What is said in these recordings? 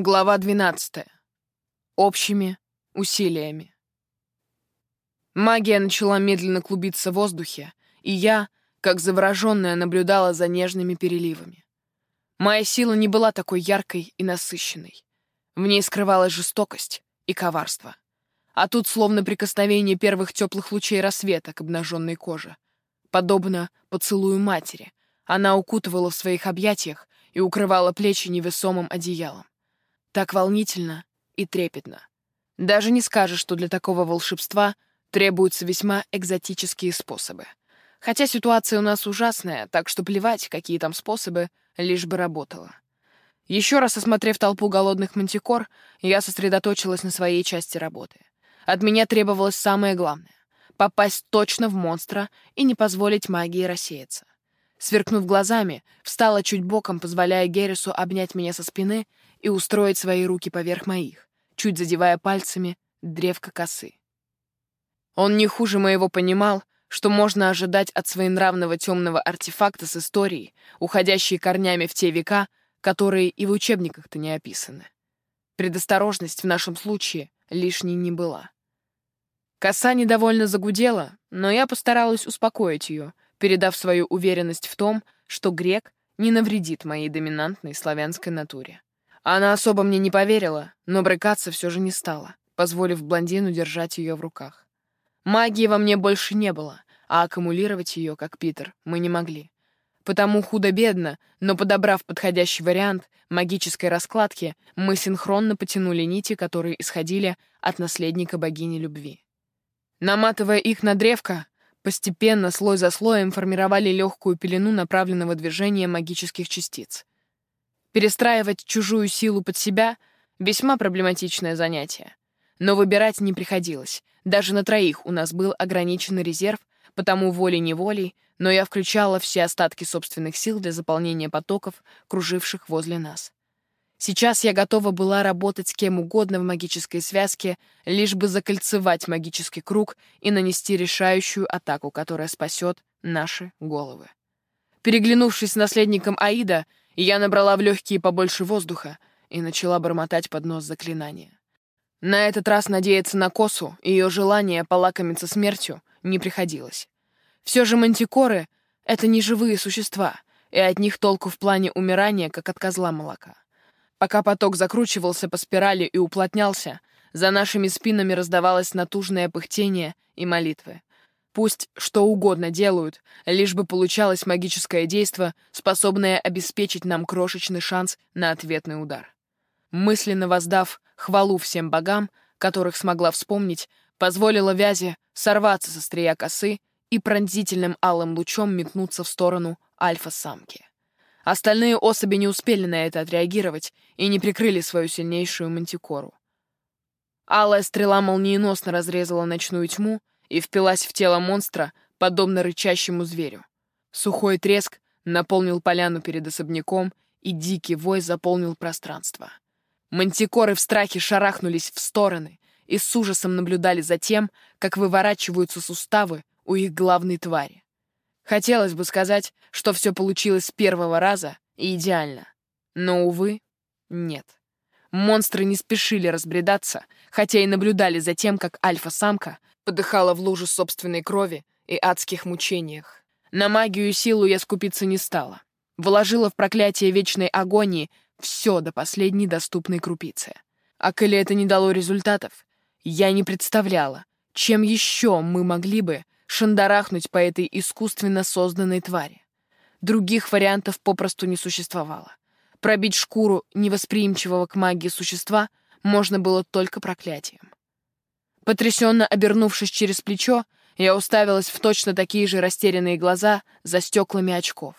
Глава 12. Общими усилиями. Магия начала медленно клубиться в воздухе, и я, как завороженная, наблюдала за нежными переливами. Моя сила не была такой яркой и насыщенной. В ней скрывалась жестокость и коварство. А тут словно прикосновение первых теплых лучей рассвета к обнаженной коже. Подобно поцелую матери, она укутывала в своих объятиях и укрывала плечи невесомым одеялом. Так волнительно и трепетно. Даже не скажешь, что для такого волшебства требуются весьма экзотические способы. Хотя ситуация у нас ужасная, так что плевать, какие там способы, лишь бы работала. Еще раз осмотрев толпу голодных мантикор, я сосредоточилась на своей части работы. От меня требовалось самое главное — попасть точно в монстра и не позволить магии рассеяться. Сверкнув глазами, встала чуть боком, позволяя Геррису обнять меня со спины и устроить свои руки поверх моих, чуть задевая пальцами древко косы. Он не хуже моего понимал, что можно ожидать от своенравного темного артефакта с историей, уходящей корнями в те века, которые и в учебниках-то не описаны. Предосторожность в нашем случае лишней не была. Коса недовольно загудела, но я постаралась успокоить ее, передав свою уверенность в том, что грек не навредит моей доминантной славянской натуре. Она особо мне не поверила, но брыкаться все же не стала, позволив блондину держать ее в руках. Магии во мне больше не было, а аккумулировать ее, как Питер, мы не могли. Потому худо-бедно, но подобрав подходящий вариант магической раскладки, мы синхронно потянули нити, которые исходили от наследника богини любви. Наматывая их на древко, постепенно, слой за слоем, формировали легкую пелену направленного движения магических частиц. Перестраивать чужую силу под себя — весьма проблематичное занятие. Но выбирать не приходилось. Даже на троих у нас был ограниченный резерв, потому волей-неволей, но я включала все остатки собственных сил для заполнения потоков, круживших возле нас. Сейчас я готова была работать с кем угодно в магической связке, лишь бы закольцевать магический круг и нанести решающую атаку, которая спасет наши головы. Переглянувшись с наследником Аида, я набрала в легкие побольше воздуха и начала бормотать под нос заклинания. На этот раз надеяться на косу и ее желание полакомиться смертью не приходилось. Все же мантикоры — это не живые существа, и от них толку в плане умирания, как от козла молока. Пока поток закручивался по спирали и уплотнялся, за нашими спинами раздавалось натужное пыхтение и молитвы. Пусть что угодно делают, лишь бы получалось магическое действо, способное обеспечить нам крошечный шанс на ответный удар. Мысленно воздав хвалу всем богам, которых смогла вспомнить, позволила Вязе сорваться со стрия косы и пронзительным алым лучом метнуться в сторону альфа-самки. Остальные особи не успели на это отреагировать и не прикрыли свою сильнейшую мантикору. Алая стрела молниеносно разрезала ночную тьму, и впилась в тело монстра, подобно рычащему зверю. Сухой треск наполнил поляну перед особняком, и дикий вой заполнил пространство. Мантикоры в страхе шарахнулись в стороны и с ужасом наблюдали за тем, как выворачиваются суставы у их главной твари. Хотелось бы сказать, что все получилось с первого раза и идеально. Но, увы, нет. Монстры не спешили разбредаться, хотя и наблюдали за тем, как альфа-самка подыхала в луже собственной крови и адских мучениях. На магию и силу я скупиться не стала. Вложила в проклятие вечной агонии все до последней доступной крупицы. А коли это не дало результатов, я не представляла, чем еще мы могли бы шандарахнуть по этой искусственно созданной твари. Других вариантов попросту не существовало. Пробить шкуру невосприимчивого к магии существа можно было только проклятием. Потрясенно обернувшись через плечо, я уставилась в точно такие же растерянные глаза за стеклами очков.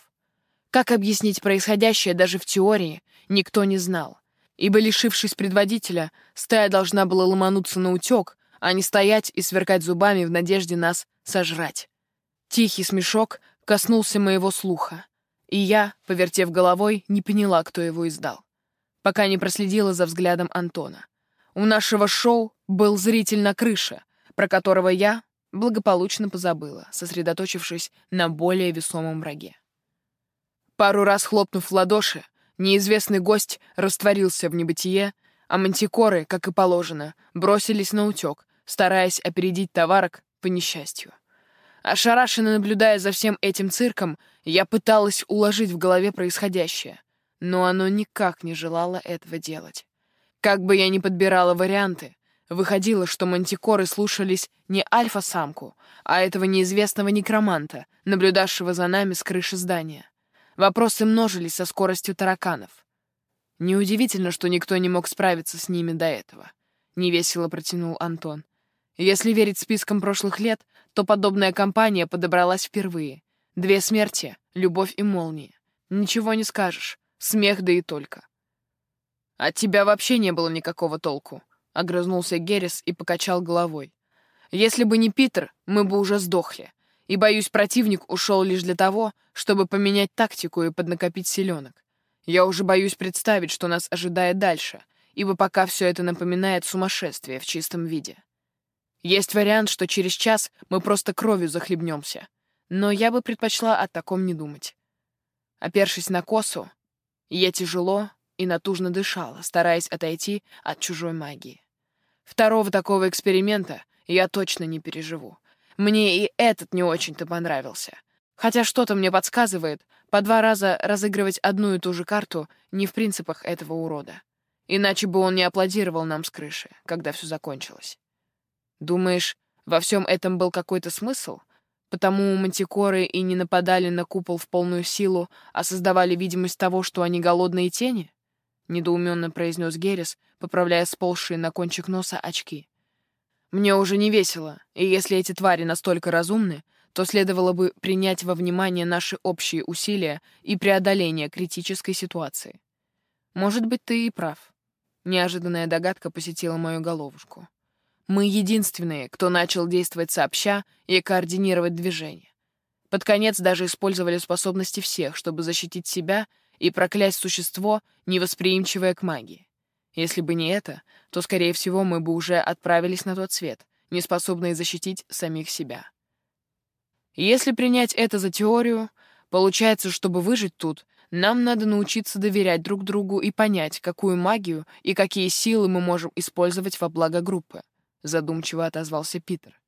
Как объяснить происходящее даже в теории, никто не знал. Ибо, лишившись предводителя, стая должна была ломануться на утек, а не стоять и сверкать зубами в надежде нас сожрать. Тихий смешок коснулся моего слуха, и я, повертев головой, не поняла, кто его издал, пока не проследила за взглядом Антона. У нашего шоу был зритель на крыше, про которого я благополучно позабыла, сосредоточившись на более весомом враге. Пару раз хлопнув в ладоши, Неизвестный гость растворился в небытие, а мантикоры, как и положено, бросились на утек, стараясь опередить товарок по несчастью. Ошарашенно наблюдая за всем этим цирком, я пыталась уложить в голове происходящее, но оно никак не желало этого делать. Как бы я ни подбирала варианты, выходило, что мантикоры слушались не альфа-самку, а этого неизвестного некроманта, наблюдавшего за нами с крыши здания. Вопросы множились со скоростью тараканов. Неудивительно, что никто не мог справиться с ними до этого. Невесело протянул Антон. Если верить спискам прошлых лет, то подобная компания подобралась впервые. Две смерти, любовь и молния. Ничего не скажешь. Смех да и только. От тебя вообще не было никакого толку, — огрызнулся Геррис и покачал головой. Если бы не Питер, мы бы уже сдохли. И, боюсь, противник ушел лишь для того, чтобы поменять тактику и поднакопить селенок. Я уже боюсь представить, что нас ожидает дальше, ибо пока все это напоминает сумасшествие в чистом виде. Есть вариант, что через час мы просто кровью захлебнемся. Но я бы предпочла о таком не думать. Опершись на косу, я тяжело и натужно дышала, стараясь отойти от чужой магии. Второго такого эксперимента я точно не переживу. Мне и этот не очень-то понравился. Хотя что-то мне подсказывает, по два раза разыгрывать одну и ту же карту не в принципах этого урода. Иначе бы он не аплодировал нам с крыши, когда все закончилось. Думаешь, во всем этом был какой-то смысл? Потому мантикоры и не нападали на купол в полную силу, а создавали видимость того, что они голодные тени? Недоуменно произнес Геррис, поправляя сползшие на кончик носа очки. Мне уже не весело, и если эти твари настолько разумны, то следовало бы принять во внимание наши общие усилия и преодоление критической ситуации. Может быть, ты и прав. Неожиданная догадка посетила мою головушку. Мы единственные, кто начал действовать сообща и координировать движение. Под конец даже использовали способности всех, чтобы защитить себя и проклясть существо, невосприимчивое к магии. Если бы не это, то, скорее всего, мы бы уже отправились на тот свет, не способные защитить самих себя. Если принять это за теорию, получается, чтобы выжить тут, нам надо научиться доверять друг другу и понять, какую магию и какие силы мы можем использовать во благо группы. — задумчиво отозвался Питер.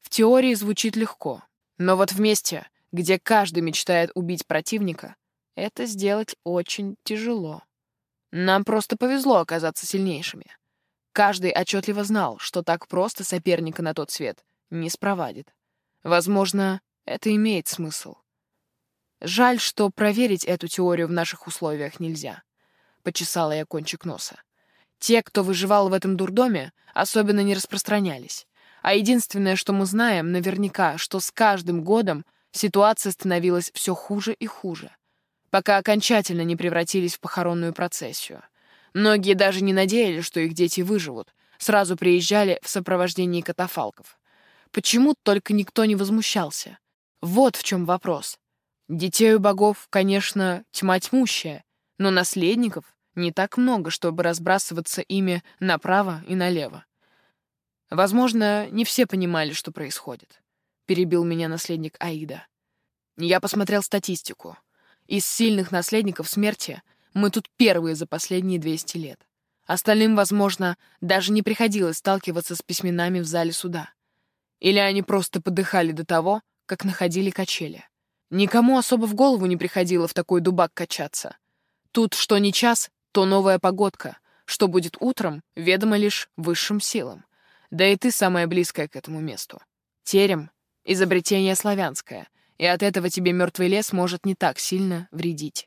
«В теории звучит легко, но вот в месте, где каждый мечтает убить противника, это сделать очень тяжело. Нам просто повезло оказаться сильнейшими. Каждый отчетливо знал, что так просто соперника на тот свет не спровадит. Возможно, это имеет смысл. Жаль, что проверить эту теорию в наших условиях нельзя. Почесала я кончик носа. Те, кто выживал в этом дурдоме, особенно не распространялись. А единственное, что мы знаем наверняка, что с каждым годом ситуация становилась все хуже и хуже, пока окончательно не превратились в похоронную процессию. Многие даже не надеялись, что их дети выживут, сразу приезжали в сопровождении катафалков. Почему только никто не возмущался? Вот в чем вопрос. Детей у богов, конечно, тьма тьмущая, но наследников не так много, чтобы разбрасываться ими направо и налево. Возможно, не все понимали, что происходит. Перебил меня наследник Аида. Я посмотрел статистику. Из сильных наследников смерти мы тут первые за последние 200 лет. Остальным, возможно, даже не приходилось сталкиваться с письменами в зале суда. Или они просто подыхали до того, как находили качели. Никому особо в голову не приходило в такой дубак качаться. Тут что ни час, то новая погодка. Что будет утром, ведомо лишь высшим силам. Да и ты самая близкая к этому месту. Терем — изобретение славянское, и от этого тебе мертвый лес может не так сильно вредить.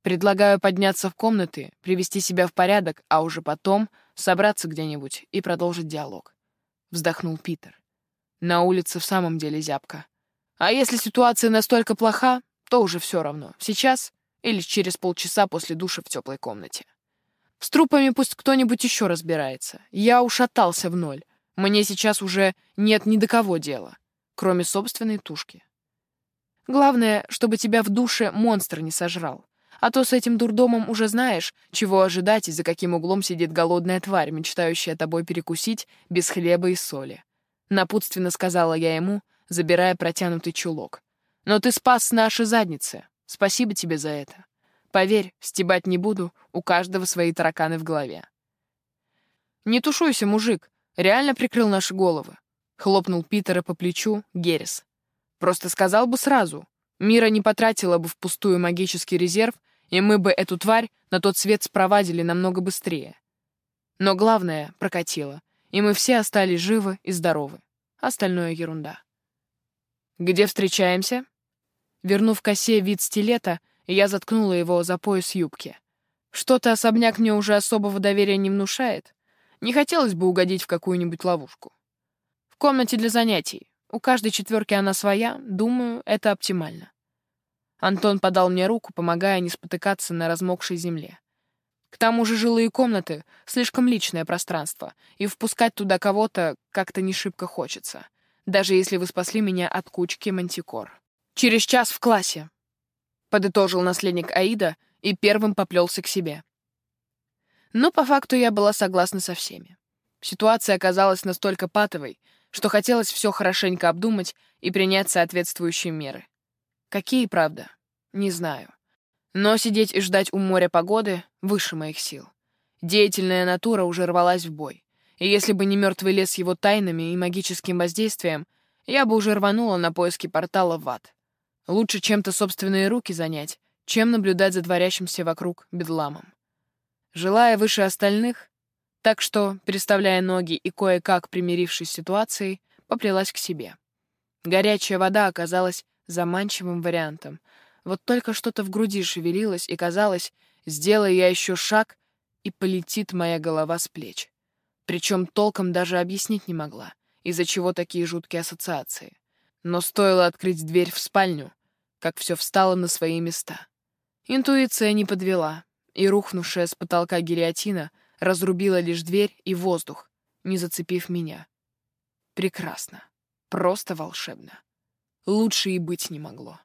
Предлагаю подняться в комнаты, привести себя в порядок, а уже потом собраться где-нибудь и продолжить диалог. Вздохнул Питер. На улице в самом деле зябко. А если ситуация настолько плоха, то уже все равно. Сейчас или через полчаса после душа в теплой комнате. С трупами пусть кто-нибудь еще разбирается. Я ушатался в ноль. Мне сейчас уже нет ни до кого дела, кроме собственной тушки. Главное, чтобы тебя в душе монстр не сожрал. А то с этим дурдомом уже знаешь, чего ожидать и за каким углом сидит голодная тварь, мечтающая тобой перекусить без хлеба и соли. Напутственно сказала я ему, забирая протянутый чулок. Но ты спас наши задницы. Спасибо тебе за это. Поверь, стебать не буду, у каждого свои тараканы в голове. «Не тушуйся, мужик, реально прикрыл наши головы», — хлопнул Питера по плечу Геррис. «Просто сказал бы сразу. Мира не потратила бы впустую магический резерв, и мы бы эту тварь на тот свет спровадили намного быстрее. Но главное — прокатило, и мы все остались живы и здоровы. Остальное — ерунда. «Где встречаемся?» Вернув косе вид стилета, я заткнула его за пояс юбки. Что-то особняк мне уже особого доверия не внушает. Не хотелось бы угодить в какую-нибудь ловушку. В комнате для занятий. У каждой четверки она своя, думаю, это оптимально. Антон подал мне руку, помогая не спотыкаться на размокшей земле. К тому же жилые комнаты — слишком личное пространство, и впускать туда кого-то как-то не шибко хочется, даже если вы спасли меня от кучки мантикор. «Через час в классе», — подытожил наследник Аида и первым поплелся к себе. Но по факту я была согласна со всеми. Ситуация оказалась настолько патовой, что хотелось все хорошенько обдумать и принять соответствующие меры. Какие, правда? Не знаю. Но сидеть и ждать у моря погоды выше моих сил. Деятельная натура уже рвалась в бой. И если бы не мертвый лес его тайнами и магическим воздействием, я бы уже рванула на поиски портала в ад. Лучше чем-то собственные руки занять, чем наблюдать за творящимся вокруг бедламом. Желая выше остальных, так что, переставляя ноги и кое-как примирившись с ситуацией, поплелась к себе. Горячая вода оказалась заманчивым вариантом — вот только что-то в груди шевелилось, и казалось, сделаю я еще шаг, и полетит моя голова с плеч. Причем толком даже объяснить не могла, из-за чего такие жуткие ассоциации. Но стоило открыть дверь в спальню, как все встало на свои места. Интуиция не подвела, и рухнувшая с потолка гильотина разрубила лишь дверь и воздух, не зацепив меня. Прекрасно. Просто волшебно. Лучше и быть не могло.